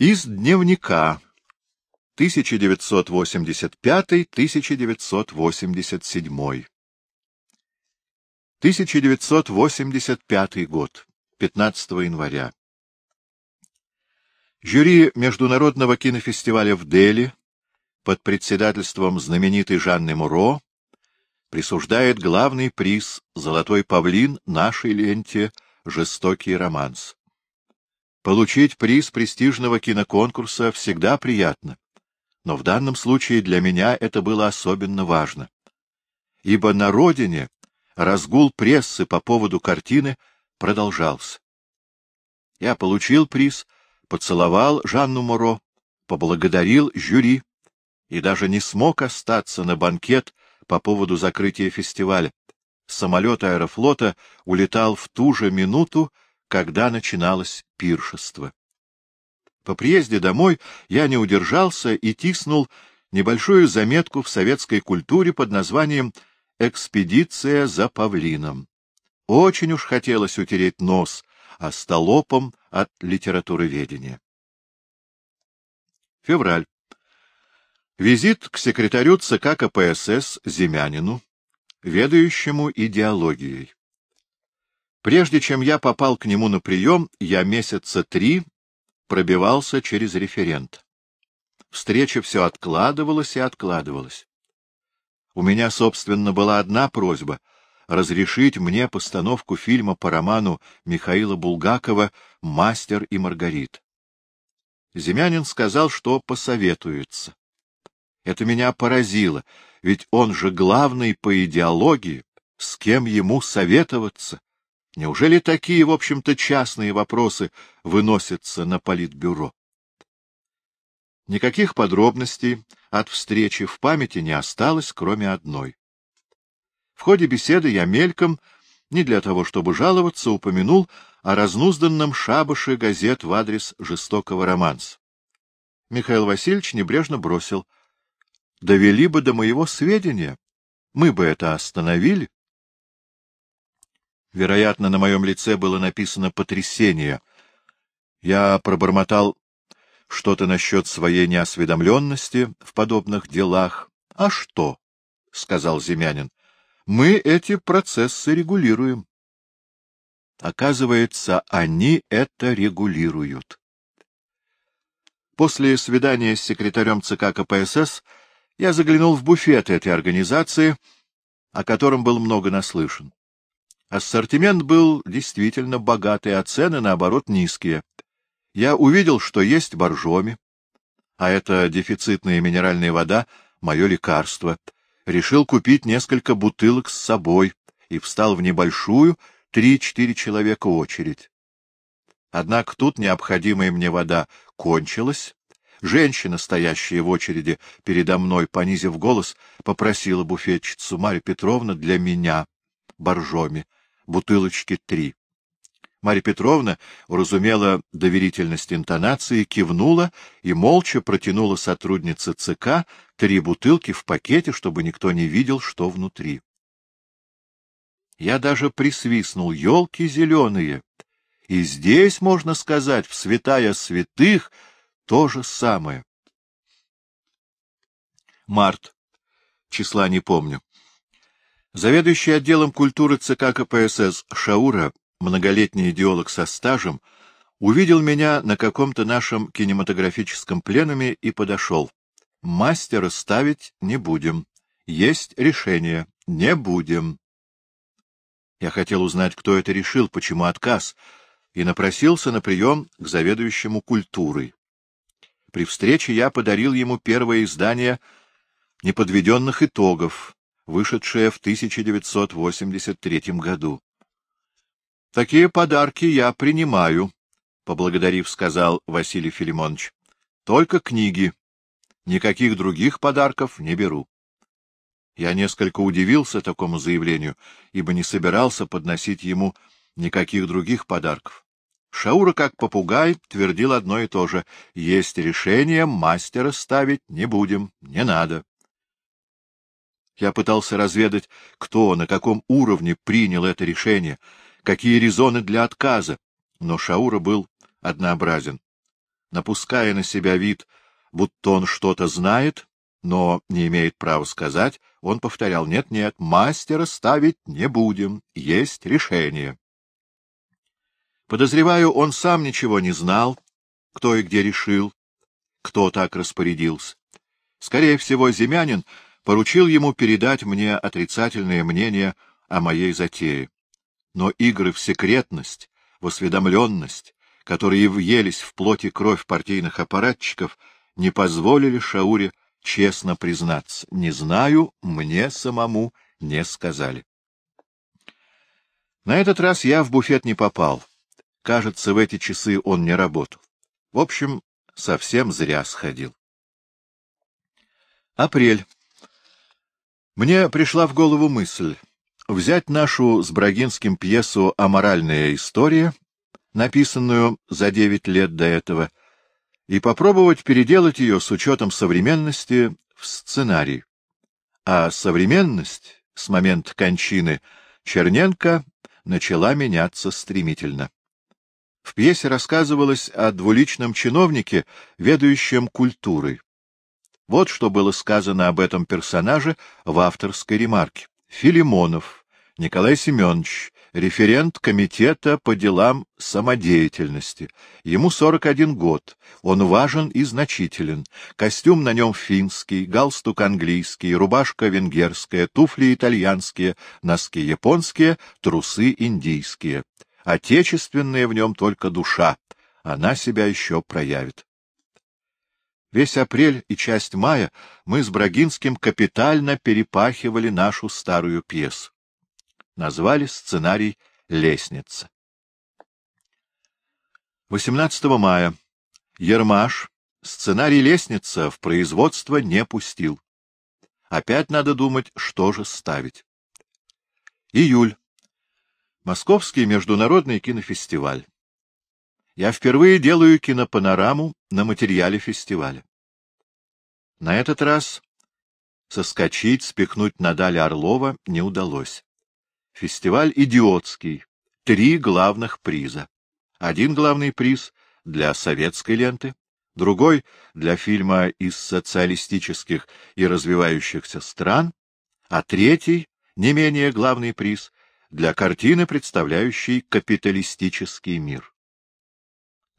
Из дневника 1985-1987 1985 год, 15 января. Жюри Международного кинофестиваля в Дели под председательством знаменитой Жанны Муро присуждает главный приз «Золотой павлин» нашей ленте «Жестокий романс». Получить приз престижного киноконкурса всегда приятно, но в данном случае для меня это было особенно важно, ибо на родине разгул прессы по поводу картины продолжался. Я получил приз, поцеловал Жанну Моро, поблагодарил жюри и даже не смог остаться на банкет по поводу закрытия фестиваля. Самолет аэрофлота улетал в ту же минуту, когда начиналось пиршество. По приезде домой я не удержался и тиснул небольшую заметку в советской культуре под названием «Экспедиция за павлином». Очень уж хотелось утереть нос остолопом от литературоведения. Февраль. Визит к секретарю ЦК КПСС Земянину, ведающему идеологией. Прежде чем я попал к нему на прием, я месяца три пробивался через референт. Встреча все откладывалась и откладывалась. У меня, собственно, была одна просьба — разрешить мне постановку фильма по роману Михаила Булгакова «Мастер и Маргарит». Земянин сказал, что посоветуется. Это меня поразило, ведь он же главный по идеологии, с кем ему советоваться. Неужели такие, в общем-то, частные вопросы выносятся на политбюро? Никаких подробностей от встречи в памяти не осталось, кроме одной. В ходе беседы я мельком, не для того чтобы жаловаться, упомянул о разнузданном шабаше газет в адрес жестокого романса. Михаил Васильевич небрежно бросил. — Довели бы до моего сведения. Мы бы это остановили. Вероятно, на моем лице было написано «потрясение». Я пробормотал что-то насчет своей неосведомленности в подобных делах. — А что? — сказал Земянин. — Мы эти процессы регулируем. Оказывается, они это регулируют. После свидания с секретарем ЦК КПСС я заглянул в буфет этой организации, о котором был много наслышан. Ассортимент был действительно богатый, а цены, наоборот, низкие. Я увидел, что есть боржоми, а это дефицитная минеральная вода — мое лекарство. Решил купить несколько бутылок с собой и встал в небольшую, три-четыре человека очередь. Однако тут необходимая мне вода кончилась. Женщина, стоящая в очереди передо мной, понизив голос, попросила буфетчицу Марью Петровну для меня боржоми бутылочки три. Марья Петровна уразумела доверительность интонации, кивнула и молча протянула сотруднице ЦК три бутылки в пакете, чтобы никто не видел, что внутри. Я даже присвистнул, елки зеленые. И здесь, можно сказать, в святая святых то же самое. Март. Числа не помню. Заведующий отделом культуры ЦК КПСС Шаура, многолетний идеолог со стажем, увидел меня на каком-то нашем кинематографическом пленуме и подошел. Мастера ставить не будем. Есть решение. Не будем. Я хотел узнать, кто это решил, почему отказ, и напросился на прием к заведующему культурой. При встрече я подарил ему первое издание неподведенных итогов, вышедшее в 1983 году. — Такие подарки я принимаю, — поблагодарив, сказал Василий Филимонович. — Только книги. Никаких других подарков не беру. Я несколько удивился такому заявлению, ибо не собирался подносить ему никаких других подарков. Шаура, как попугай, твердил одно и то же. Есть решение, мастера ставить не будем, не надо. Я пытался разведать, кто, на каком уровне принял это решение, какие резоны для отказа, но Шаура был однообразен. напуская на себя вид, будто он что-то знает, но не имеет права сказать, он повторял, нет-нет, мастера ставить не будем, есть решение. Подозреваю, он сам ничего не знал, кто и где решил, кто так распорядился. Скорее всего, земянин поручил ему передать мне отрицательное мнение о моей затее. Но игры в секретность, в осведомленность, которые въелись в плоть и кровь партийных аппаратчиков, не позволили Шауре честно признаться. Не знаю, мне самому не сказали. На этот раз я в буфет не попал. Кажется, в эти часы он не работал. В общем, совсем зря сходил. Апрель. Мне пришла в голову мысль взять нашу с Брагинским пьесу «Аморальная история», написанную за девять лет до этого, и попробовать переделать ее с учетом современности в сценарий. А современность с момента кончины Черненко начала меняться стремительно. В пьесе рассказывалось о двуличном чиновнике, ведающем культурой. Вот что было сказано об этом персонаже в авторской ремарке. Филимонов Николай Семенович, референт комитета по делам самодеятельности. Ему 41 год, он важен и значителен. Костюм на нем финский, галстук английский, рубашка венгерская, туфли итальянские, носки японские, трусы индийские. Отечественная в нем только душа, она себя еще проявит. Весь апрель и часть мая мы с Брагинским капитально перепахивали нашу старую пьесу. Назвали сценарий «Лестница». 18 мая. Ермаш сценарий «Лестница» в производство не пустил. Опять надо думать, что же ставить. Июль. Московский международный кинофестиваль. Я впервые делаю кинопанораму на материале фестиваля. На этот раз соскочить, спихнуть Надаля Орлова не удалось. Фестиваль идиотский. Три главных приза. Один главный приз для советской ленты, другой — для фильма из социалистических и развивающихся стран, а третий, не менее главный приз, для картины, представляющей капиталистический мир.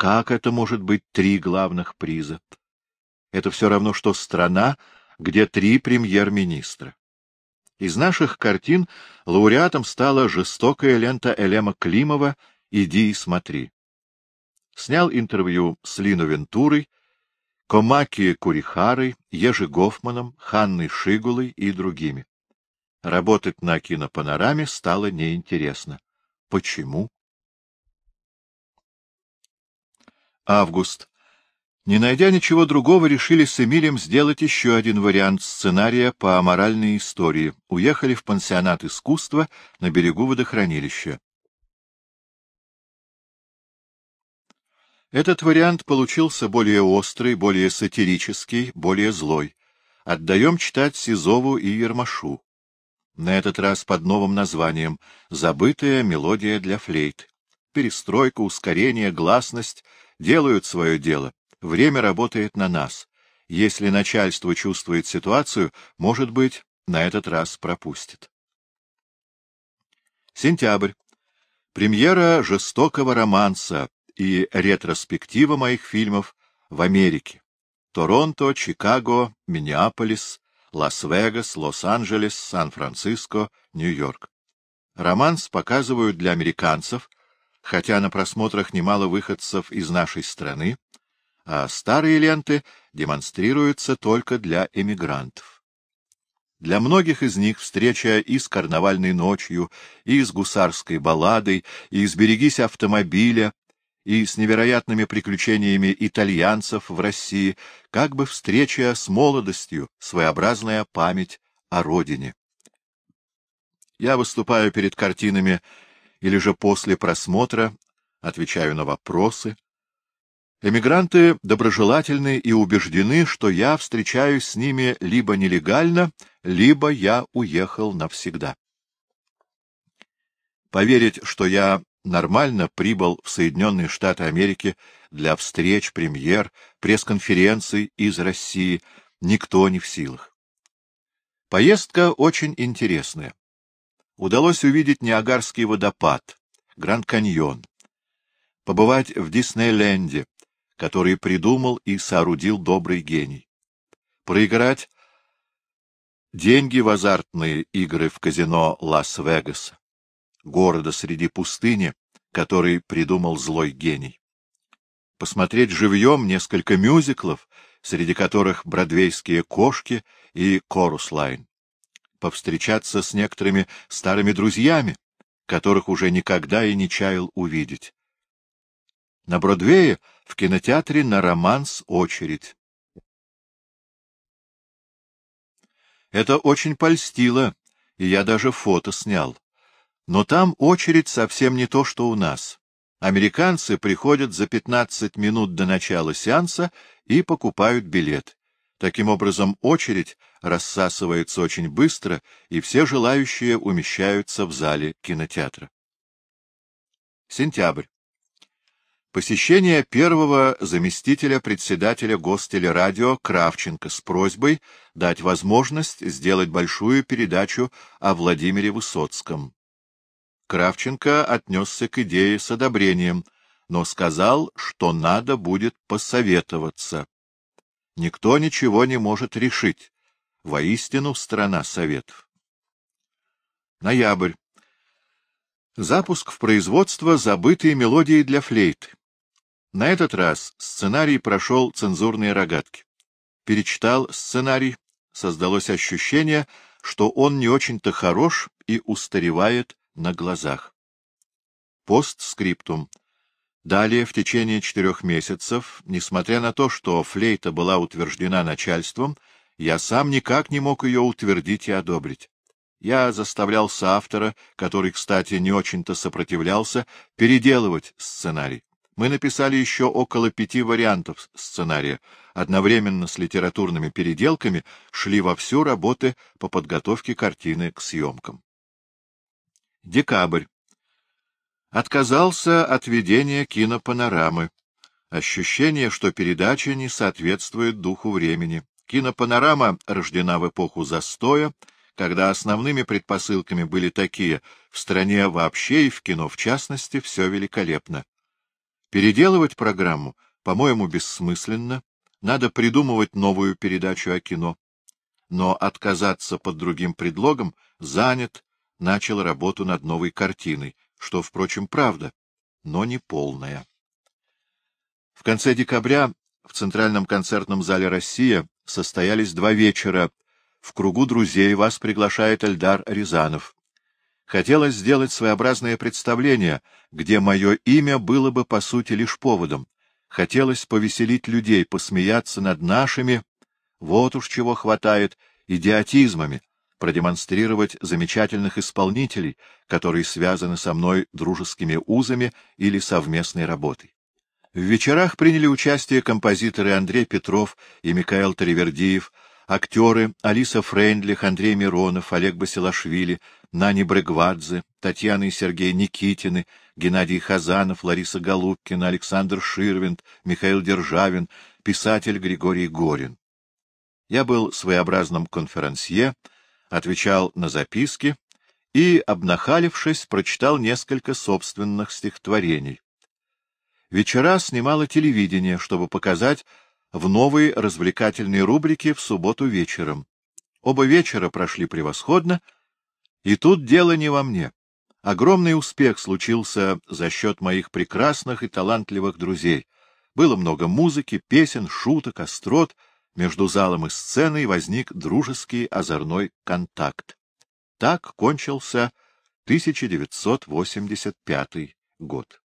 Как это может быть три главных приза? Это все равно, что страна, где три премьер-министра. Из наших картин лауреатом стала жестокая лента Элема Климова «Иди и смотри». Снял интервью с Лино Вентурой, Комаки Курихарой, Ежи Гофманом, Ханной Шигулой и другими. Работать на кинопанораме стало неинтересно. Почему? Август. Не найдя ничего другого, решили с Эмилем сделать еще один вариант сценария по аморальной истории. Уехали в пансионат искусства на берегу водохранилища. Этот вариант получился более острый, более сатирический, более злой. Отдаем читать Сизову и Ермашу. На этот раз под новым названием «Забытая мелодия для флейт». Перестройка, ускорение, гласность — делают свое дело. Время работает на нас. Если начальство чувствует ситуацию, может быть, на этот раз пропустит. Сентябрь. Премьера жестокого романса и ретроспектива моих фильмов в Америке. Торонто, Чикаго, Миннеаполис, Лас-Вегас, Лос-Анджелес, Сан-Франциско, Нью-Йорк. Романс показывают для американцев — хотя на просмотрах немало выходцев из нашей страны, а старые ленты демонстрируются только для эмигрантов. Для многих из них встреча и с карнавальной ночью, и с гусарской балладой, и с «Берегись автомобиля», и с невероятными приключениями итальянцев в России, как бы встреча с молодостью, своеобразная память о родине. Я выступаю перед картинами или же после просмотра отвечаю на вопросы. Эмигранты доброжелательны и убеждены, что я встречаюсь с ними либо нелегально, либо я уехал навсегда. Поверить, что я нормально прибыл в Соединенные Штаты Америки для встреч, премьер, пресс-конференций из России, никто не в силах. Поездка очень интересная. Удалось увидеть Ниагарский водопад, Гранд-каньон, побывать в Диснейленде, который придумал и соорудил добрый гений, проиграть деньги в азартные игры в казино Лас-Вегаса, города среди пустыни, который придумал злой гений. Посмотреть живьем несколько мюзиклов, среди которых бродвейские кошки и Коруслайн. Повстречаться с некоторыми старыми друзьями, которых уже никогда и не чаял увидеть. На Бродвее в кинотеатре на романс очередь. Это очень польстило, и я даже фото снял. Но там очередь совсем не то, что у нас. Американцы приходят за 15 минут до начала сеанса и покупают билет. Таким образом, очередь рассасывается очень быстро, и все желающие умещаются в зале кинотеатра. Сентябрь. Посещение первого заместителя председателя Гостелерадио Кравченко с просьбой дать возможность сделать большую передачу о Владимире Высоцком. Кравченко отнесся к идее с одобрением, но сказал, что надо будет посоветоваться. Никто ничего не может решить. Воистину страна советов. Ноябрь. Запуск в производство забытой мелодии для флейты. На этот раз сценарий прошел цензурные рогатки. Перечитал сценарий, создалось ощущение, что он не очень-то хорош и устаревает на глазах. Постскриптум. Далее, в течение четырех месяцев, несмотря на то, что флейта была утверждена начальством, я сам никак не мог ее утвердить и одобрить. Я заставлял соавтора, который, кстати, не очень-то сопротивлялся, переделывать сценарий. Мы написали еще около пяти вариантов сценария. Одновременно с литературными переделками шли вовсю работы по подготовке картины к съемкам. Декабрь. Отказался от ведения кинопанорамы. Ощущение, что передача не соответствует духу времени. Кинопанорама рождена в эпоху застоя, когда основными предпосылками были такие — в стране вообще и в кино в частности все великолепно. Переделывать программу, по-моему, бессмысленно, надо придумывать новую передачу о кино. Но отказаться под другим предлогом занят, начал работу над новой картиной, что, впрочем, правда, но не полная. В конце декабря в Центральном концертном зале «Россия» состоялись два вечера. В кругу друзей вас приглашает Эльдар Рязанов. Хотелось сделать своеобразное представление, где мое имя было бы, по сути, лишь поводом. Хотелось повеселить людей, посмеяться над нашими, вот уж чего хватает, идиотизмами, продемонстрировать замечательных исполнителей, которые связаны со мной дружескими узами или совместной работой. В вечерах приняли участие композиторы Андрей Петров и Михаил Таривердиев, актеры Алиса Фрейндлих, Андрей Миронов, Олег Басилашвили, Нани Брегвадзе, Татьяна и Сергей Никитины, Геннадий Хазанов, Лариса Голубкина, Александр Ширвинд, Михаил Державин, писатель Григорий Горин. Я был своеобразным конферансье, отвечал на записки и, обнахалившись, прочитал несколько собственных стихотворений. Вечера снимало телевидение, чтобы показать в новой развлекательной рубрике в субботу вечером. Оба вечера прошли превосходно, и тут дело не во мне. Огромный успех случился за счет моих прекрасных и талантливых друзей. Было много музыки, песен, шуток, острот — между залом и сценой возник дружеский озорной контакт. Так кончился 1985 год.